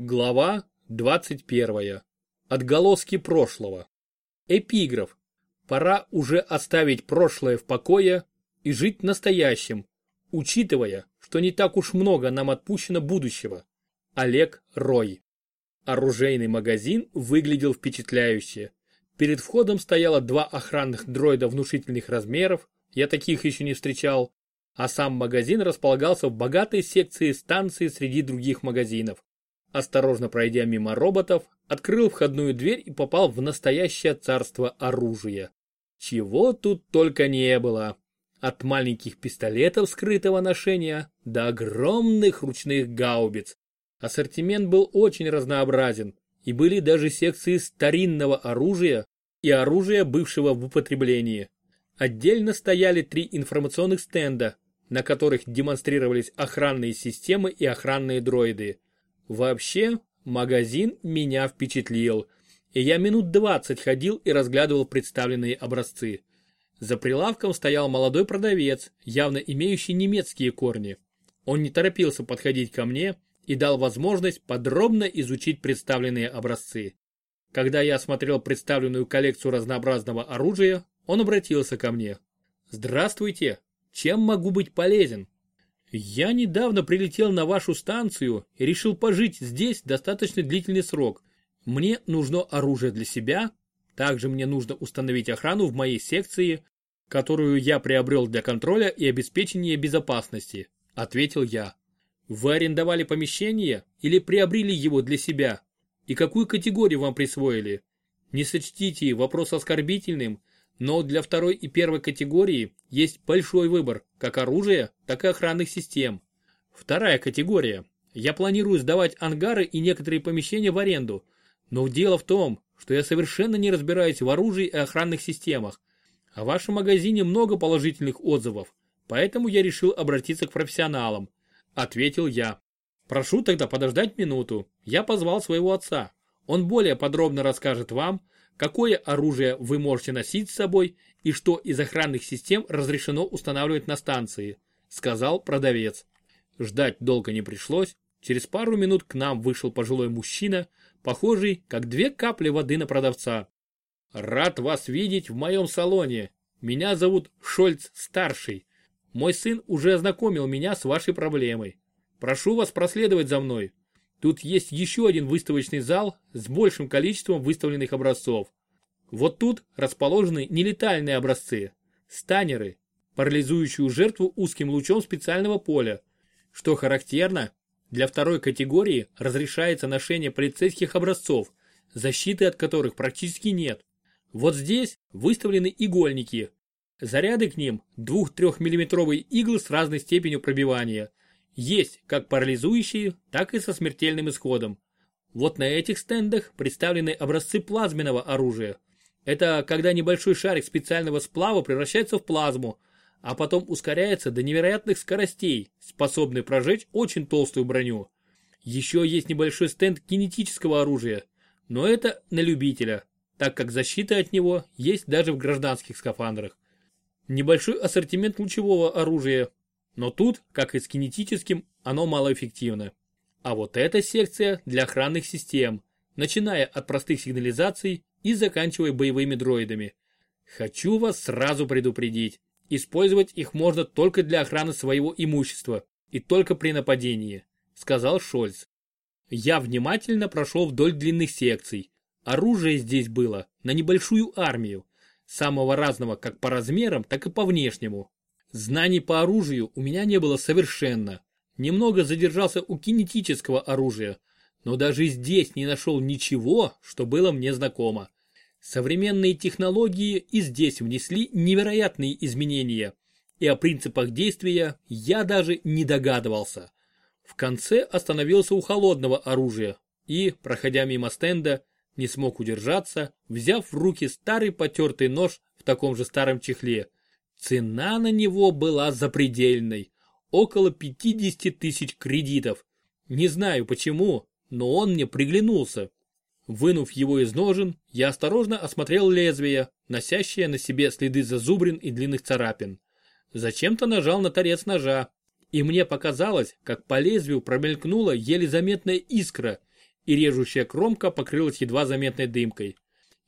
Глава 21. Отголоски прошлого. Эпиграф. Пора уже оставить прошлое в покое и жить настоящим, учитывая, что не так уж много нам отпущено будущего. Олег Рой. Оружейный магазин выглядел впечатляюще. Перед входом стояло два охранных дроида внушительных размеров, я таких еще не встречал, а сам магазин располагался в богатой секции станции среди других магазинов осторожно пройдя мимо роботов, открыл входную дверь и попал в настоящее царство оружия. Чего тут только не было. От маленьких пистолетов скрытого ношения до огромных ручных гаубиц. Ассортимент был очень разнообразен, и были даже секции старинного оружия и оружия бывшего в употреблении. Отдельно стояли три информационных стенда, на которых демонстрировались охранные системы и охранные дроиды. Вообще, магазин меня впечатлил, и я минут 20 ходил и разглядывал представленные образцы. За прилавком стоял молодой продавец, явно имеющий немецкие корни. Он не торопился подходить ко мне и дал возможность подробно изучить представленные образцы. Когда я осмотрел представленную коллекцию разнообразного оружия, он обратился ко мне. «Здравствуйте! Чем могу быть полезен?» Я недавно прилетел на вашу станцию и решил пожить здесь достаточно длительный срок. Мне нужно оружие для себя, также мне нужно установить охрану в моей секции, которую я приобрел для контроля и обеспечения безопасности, ответил я. Вы арендовали помещение или приобрели его для себя? И какую категорию вам присвоили? Не сочтите вопрос оскорбительным, но для второй и первой категории есть большой выбор как оружия, так и охранных систем. Вторая категория. Я планирую сдавать ангары и некоторые помещения в аренду. Но дело в том, что я совершенно не разбираюсь в оружии и охранных системах. О вашем магазине много положительных отзывов, поэтому я решил обратиться к профессионалам. Ответил я. Прошу тогда подождать минуту. Я позвал своего отца. Он более подробно расскажет вам, какое оружие вы можете носить с собой и что из охранных систем разрешено устанавливать на станции, сказал продавец. Ждать долго не пришлось. Через пару минут к нам вышел пожилой мужчина, похожий, как две капли воды на продавца. Рад вас видеть в моем салоне. Меня зовут Шольц-старший. Мой сын уже ознакомил меня с вашей проблемой. Прошу вас проследовать за мной. Тут есть еще один выставочный зал с большим количеством выставленных образцов. Вот тут расположены нелетальные образцы, станеры, парализующую жертву узким лучом специального поля. Что характерно, для второй категории разрешается ношение полицейских образцов, защиты от которых практически нет. Вот здесь выставлены игольники. Заряды к ним 2-3 мм иглы с разной степенью пробивания – есть как парализующие, так и со смертельным исходом. Вот на этих стендах представлены образцы плазменного оружия. Это когда небольшой шарик специального сплава превращается в плазму, а потом ускоряется до невероятных скоростей, способный прожечь очень толстую броню. Еще есть небольшой стенд кинетического оружия, но это на любителя, так как защита от него есть даже в гражданских скафандрах. Небольшой ассортимент лучевого оружия, но тут, как и с кинетическим, оно малоэффективно. А вот эта секция для охранных систем, начиная от простых сигнализаций и заканчивая боевыми дроидами. Хочу вас сразу предупредить. Использовать их можно только для охраны своего имущества и только при нападении, сказал Шольц. Я внимательно прошел вдоль длинных секций. Оружие здесь было на небольшую армию, самого разного как по размерам, так и по внешнему. Знаний по оружию у меня не было совершенно. Немного задержался у кинетического оружия, но даже здесь не нашел ничего, что было мне знакомо. Современные технологии и здесь внесли невероятные изменения, и о принципах действия я даже не догадывался. В конце остановился у холодного оружия и, проходя мимо стенда, не смог удержаться, взяв в руки старый потертый нож в таком же старом чехле – Цена на него была запредельной, около 50 тысяч кредитов. Не знаю почему, но он мне приглянулся. Вынув его из ножен, я осторожно осмотрел лезвие, носящее на себе следы зазубрин и длинных царапин. Зачем-то нажал на торец ножа, и мне показалось, как по лезвию промелькнула еле заметная искра, и режущая кромка покрылась едва заметной дымкой.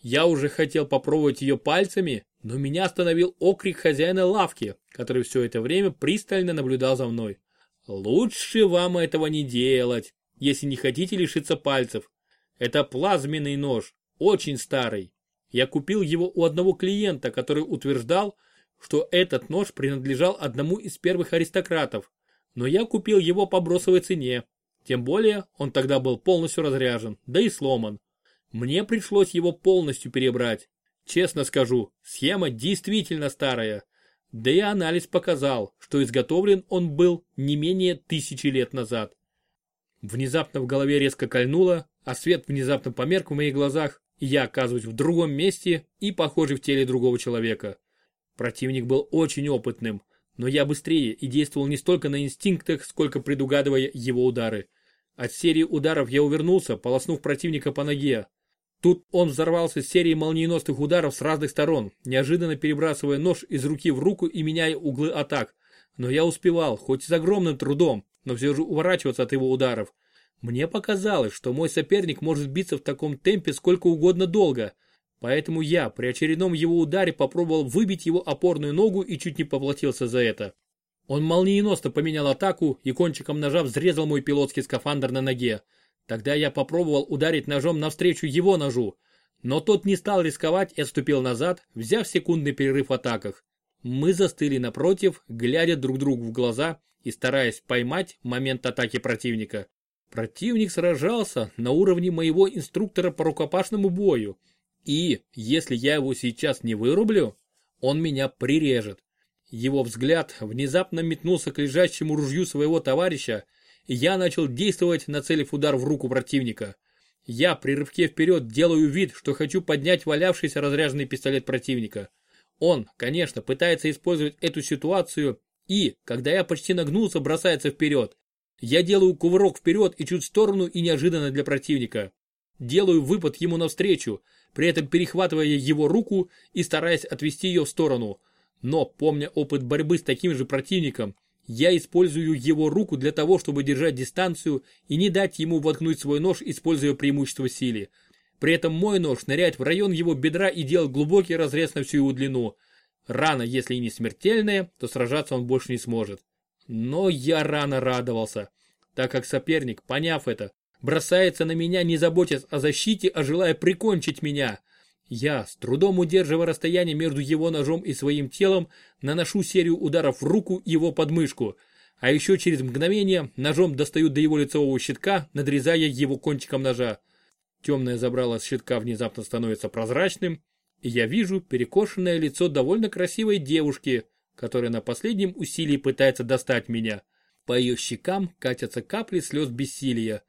Я уже хотел попробовать ее пальцами, но меня остановил окрик хозяина лавки, который все это время пристально наблюдал за мной. Лучше вам этого не делать, если не хотите лишиться пальцев. Это плазменный нож, очень старый. Я купил его у одного клиента, который утверждал, что этот нож принадлежал одному из первых аристократов, но я купил его по бросовой цене. Тем более он тогда был полностью разряжен, да и сломан. Мне пришлось его полностью перебрать. Честно скажу, схема действительно старая. Да и анализ показал, что изготовлен он был не менее тысячи лет назад. Внезапно в голове резко кольнуло, а свет внезапно померк в моих глазах, и я оказываюсь в другом месте и похожий в теле другого человека. Противник был очень опытным, но я быстрее и действовал не столько на инстинктах, сколько предугадывая его удары. От серии ударов я увернулся, полоснув противника по ноге. Тут он взорвался серией молниеносных ударов с разных сторон, неожиданно перебрасывая нож из руки в руку и меняя углы атак. Но я успевал, хоть и с огромным трудом, но все же уворачиваться от его ударов. Мне показалось, что мой соперник может биться в таком темпе сколько угодно долго, поэтому я при очередном его ударе попробовал выбить его опорную ногу и чуть не поплатился за это. Он молниеносно поменял атаку и кончиком ножа взрезал мой пилотский скафандр на ноге. Тогда я попробовал ударить ножом навстречу его ножу, но тот не стал рисковать и отступил назад, взяв секундный перерыв в атаках. Мы застыли напротив, глядя друг другу в глаза и стараясь поймать момент атаки противника. Противник сражался на уровне моего инструктора по рукопашному бою, и, если я его сейчас не вырублю, он меня прирежет. Его взгляд внезапно метнулся к лежащему ружью своего товарища, я начал действовать, нацелив удар в руку противника. Я при рывке вперед делаю вид, что хочу поднять валявшийся разряженный пистолет противника. Он, конечно, пытается использовать эту ситуацию и, когда я почти нагнулся, бросается вперед. Я делаю кувырок вперед и чуть в сторону и неожиданно для противника. Делаю выпад ему навстречу, при этом перехватывая его руку и стараясь отвести ее в сторону. Но, помня опыт борьбы с таким же противником, я использую его руку для того, чтобы держать дистанцию и не дать ему воткнуть свой нож, используя преимущество силы. При этом мой нож ныряет в район его бедра и делает глубокий разрез на всю его длину. Рана, если и не смертельная, то сражаться он больше не сможет. Но я рано радовался, так как соперник, поняв это, бросается на меня, не заботясь о защите, а желая прикончить меня. Я, с трудом удерживая расстояние между его ножом и своим телом, наношу серию ударов в руку его подмышку, а еще через мгновение ножом достаю до его лицевого щитка, надрезая его кончиком ножа. Темное забрало с щитка внезапно становится прозрачным, и я вижу перекошенное лицо довольно красивой девушки – которая на последнем усилии пытается достать меня. По ее щекам катятся капли слез бессилия.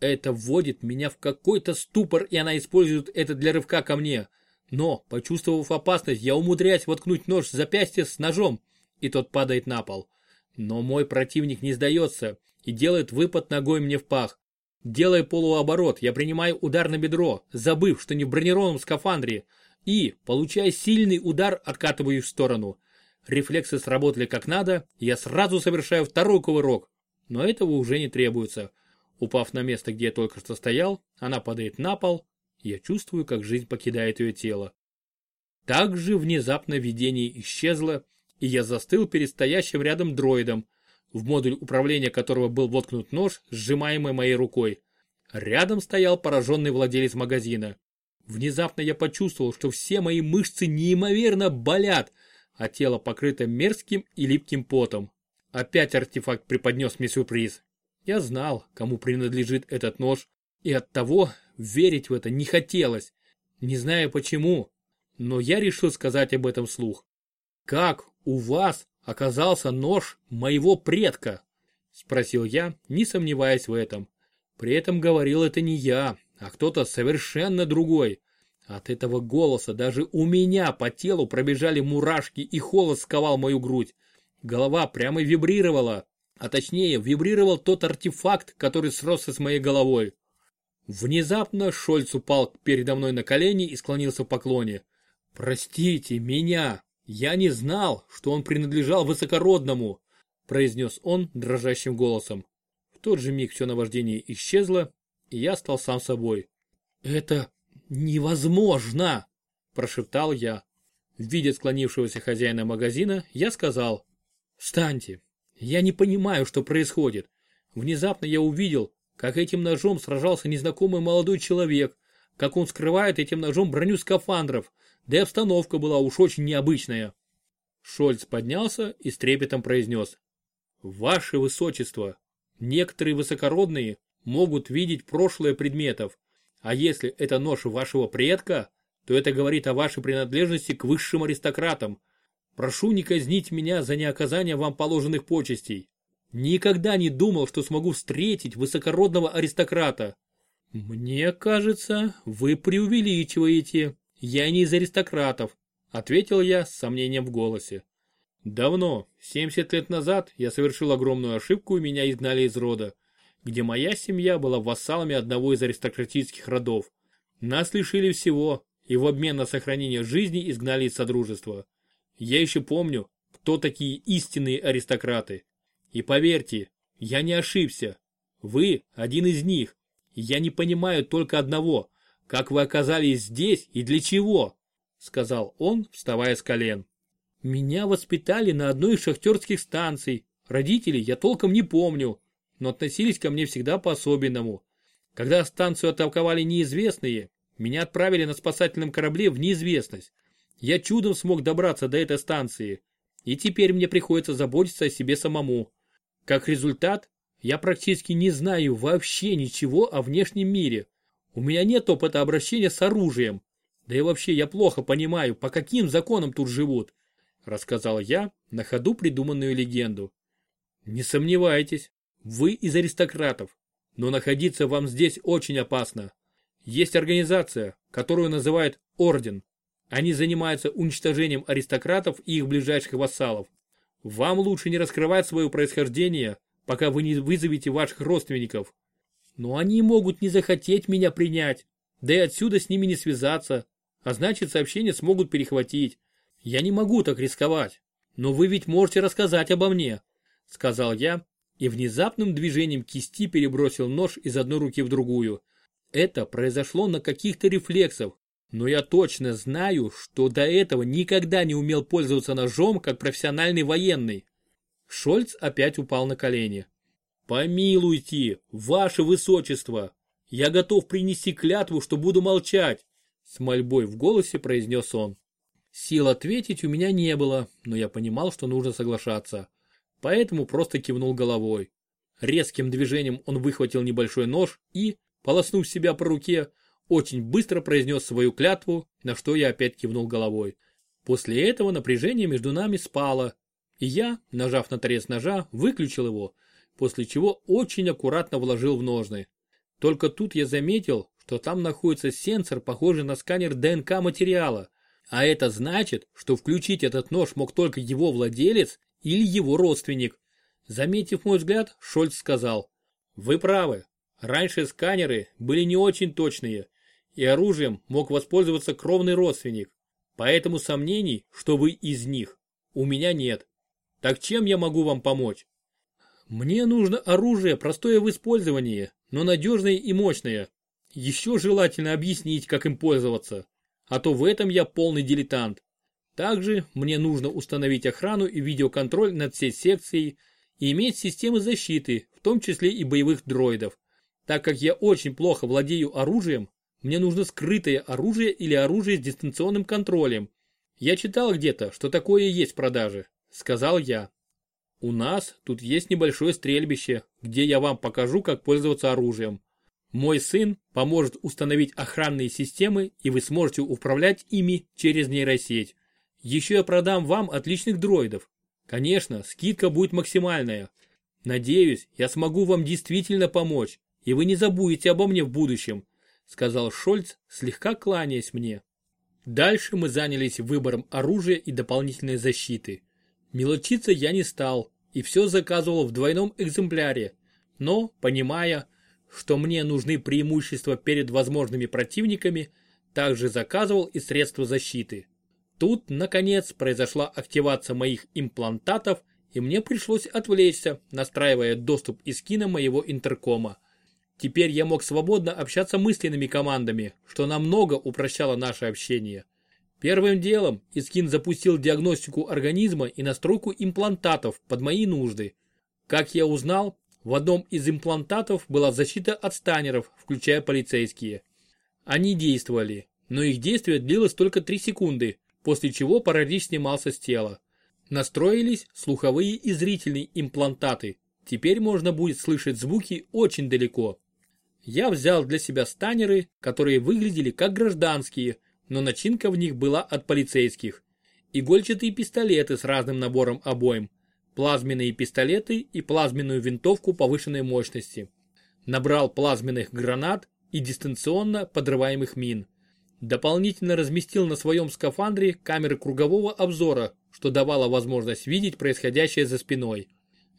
Это вводит меня в какой-то ступор, и она использует это для рывка ко мне. Но, почувствовав опасность, я умудряюсь воткнуть нож в запястье с ножом, и тот падает на пол. Но мой противник не сдается и делает выпад ногой мне в пах. Делая полуоборот, я принимаю удар на бедро, забыв, что не в бронированном скафандре, и, получая сильный удар, откатываю в сторону. Рефлексы сработали как надо, я сразу совершаю второй кувырок. Но этого уже не требуется. Упав на место, где я только что стоял, она падает на пол, я чувствую, как жизнь покидает ее тело. Также внезапно видение исчезло, и я застыл перед стоящим рядом дроидом, в модуль управления которого был воткнут нож, сжимаемый моей рукой. Рядом стоял пораженный владелец магазина. Внезапно я почувствовал, что все мои мышцы неимоверно болят, а тело покрыто мерзким и липким потом. Опять артефакт преподнес мне сюрприз. Я знал, кому принадлежит этот нож, и оттого верить в это не хотелось. Не знаю почему, но я решил сказать об этом слух. «Как у вас оказался нож моего предка?» Спросил я, не сомневаясь в этом. При этом говорил это не я, а кто-то совершенно другой. От этого голоса даже у меня по телу пробежали мурашки и холод сковал мою грудь. Голова прямо вибрировала, а точнее вибрировал тот артефакт, который сросся с моей головой. Внезапно Шольц упал передо мной на колени и склонился в поклоне. «Простите меня, я не знал, что он принадлежал высокородному», произнес он дрожащим голосом. В тот же миг все наваждение исчезло, и я стал сам собой. «Это невозможно!» – прошептал я. Видя склонившегося хозяина магазина, я сказал, «Встаньте, я не понимаю, что происходит. Внезапно я увидел, как этим ножом сражался незнакомый молодой человек, как он скрывает этим ножом броню скафандров, да и обстановка была уж очень необычная». Шольц поднялся и с трепетом произнес, «Ваше Высочество, некоторые высокородные могут видеть прошлое предметов, а если это нож вашего предка, то это говорит о вашей принадлежности к высшим аристократам. Прошу не казнить меня за неоказание вам положенных почестей. Никогда не думал, что смогу встретить высокородного аристократа. Мне кажется, вы преувеличиваете. Я не из аристократов, ответил я с сомнением в голосе. Давно, 70 лет назад, я совершил огромную ошибку и меня изгнали из рода, где моя семья была вассалами одного из аристократических родов. Нас лишили всего, и в обмен на сохранение жизни изгнали из Содружества. Я еще помню, кто такие истинные аристократы. И поверьте, я не ошибся. Вы один из них. я не понимаю только одного, как вы оказались здесь и для чего, сказал он, вставая с колен. Меня воспитали на одной из шахтерских станций. Родителей я толком не помню, но относились ко мне всегда по-особенному. Когда станцию атаковали неизвестные, меня отправили на спасательном корабле в неизвестность. Я чудом смог добраться до этой станции, и теперь мне приходится заботиться о себе самому. Как результат, я практически не знаю вообще ничего о внешнем мире. У меня нет опыта обращения с оружием. Да и вообще я плохо понимаю, по каким законам тут живут. Рассказал я на ходу придуманную легенду. Не сомневайтесь, вы из аристократов, но находиться вам здесь очень опасно. Есть организация, которую называют Орден. Они занимаются уничтожением аристократов и их ближайших вассалов. Вам лучше не раскрывать свое происхождение, пока вы не вызовете ваших родственников. Но они могут не захотеть меня принять, да и отсюда с ними не связаться, а значит сообщение смогут перехватить. Я не могу так рисковать, но вы ведь можете рассказать обо мне, сказал я и внезапным движением кисти перебросил нож из одной руки в другую. Это произошло на каких-то рефлексах, но я точно знаю, что до этого никогда не умел пользоваться ножом как профессиональный военный. Шольц опять упал на колени. «Помилуйте, ваше высочество! Я готов принести клятву, что буду молчать!» С мольбой в голосе произнес он. Сил ответить у меня не было, но я понимал, что нужно соглашаться. Поэтому просто кивнул головой. Резким движением он выхватил небольшой нож и, полоснув себя по руке, очень быстро произнес свою клятву, на что я опять кивнул головой. После этого напряжение между нами спало, и я, нажав на торец ножа, выключил его, после чего очень аккуратно вложил в ножны. Только тут я заметил, что там находится сенсор, похожий на сканер ДНК материала, а это значит, что включить этот нож мог только его владелец или его родственник. Заметив мой взгляд, Шольц сказал, «Вы правы, раньше сканеры были не очень точные, и оружием мог воспользоваться кровный родственник. Поэтому сомнений, что вы из них, у меня нет. Так чем я могу вам помочь? Мне нужно оружие простое в использовании, но надежное и мощное. Еще желательно объяснить, как им пользоваться. А то в этом я полный дилетант. Также мне нужно установить охрану и видеоконтроль над всей секцией и иметь системы защиты, в том числе и боевых дроидов. Так как я очень плохо владею оружием, мне нужно скрытое оружие или оружие с дистанционным контролем. Я читал где-то, что такое есть в продаже, сказал я. У нас тут есть небольшое стрельбище, где я вам покажу, как пользоваться оружием. Мой сын поможет установить охранные системы, и вы сможете управлять ими через нейросеть. Еще я продам вам отличных дроидов. Конечно, скидка будет максимальная. Надеюсь, я смогу вам действительно помочь, и вы не забудете обо мне в будущем сказал Шольц, слегка кланяясь мне. Дальше мы занялись выбором оружия и дополнительной защиты. Мелочиться я не стал и все заказывал в двойном экземпляре, но, понимая, что мне нужны преимущества перед возможными противниками, также заказывал и средства защиты. Тут, наконец, произошла активация моих имплантатов, и мне пришлось отвлечься, настраивая доступ из кино моего интеркома. Теперь я мог свободно общаться мысленными командами, что намного упрощало наше общение. Первым делом Искин запустил диагностику организма и настройку имплантатов под мои нужды. Как я узнал, в одном из имплантатов была защита от станеров, включая полицейские. Они действовали, но их действие длилось только 3 секунды, после чего паралич снимался с тела. Настроились слуховые и зрительные имплантаты. Теперь можно будет слышать звуки очень далеко. Я взял для себя станеры, которые выглядели как гражданские, но начинка в них была от полицейских. Игольчатые пистолеты с разным набором обоим, плазменные пистолеты и плазменную винтовку повышенной мощности. Набрал плазменных гранат и дистанционно подрываемых мин. Дополнительно разместил на своем скафандре камеры кругового обзора, что давало возможность видеть происходящее за спиной.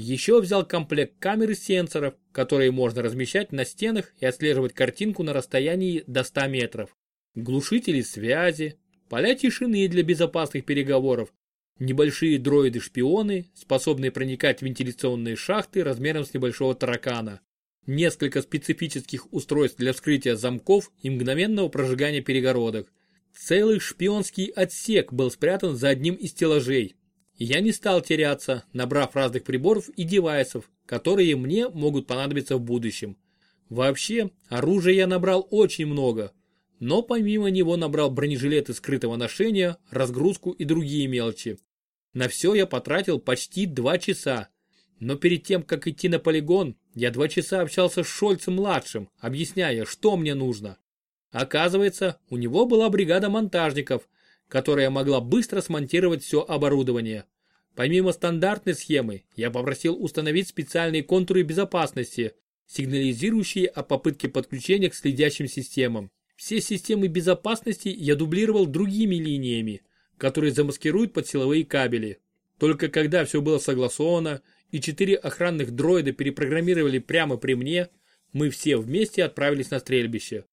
Еще взял комплект камер и сенсоров, которые можно размещать на стенах и отслеживать картинку на расстоянии до 100 метров. Глушители связи, поля тишины для безопасных переговоров, небольшие дроиды-шпионы, способные проникать в вентиляционные шахты размером с небольшого таракана, несколько специфических устройств для вскрытия замков и мгновенного прожигания перегородок. Целый шпионский отсек был спрятан за одним из стеллажей. Я не стал теряться, набрав разных приборов и девайсов, которые мне могут понадобиться в будущем. Вообще, оружия я набрал очень много, но помимо него набрал бронежилеты скрытого ношения, разгрузку и другие мелочи. На все я потратил почти два часа, но перед тем, как идти на полигон, я два часа общался с Шольцем-младшим, объясняя, что мне нужно. Оказывается, у него была бригада монтажников, которая могла быстро смонтировать все оборудование. Помимо стандартной схемы, я попросил установить специальные контуры безопасности, сигнализирующие о попытке подключения к следящим системам. Все системы безопасности я дублировал другими линиями, которые замаскируют под силовые кабели. Только когда все было согласовано и четыре охранных дроида перепрограммировали прямо при мне, мы все вместе отправились на стрельбище.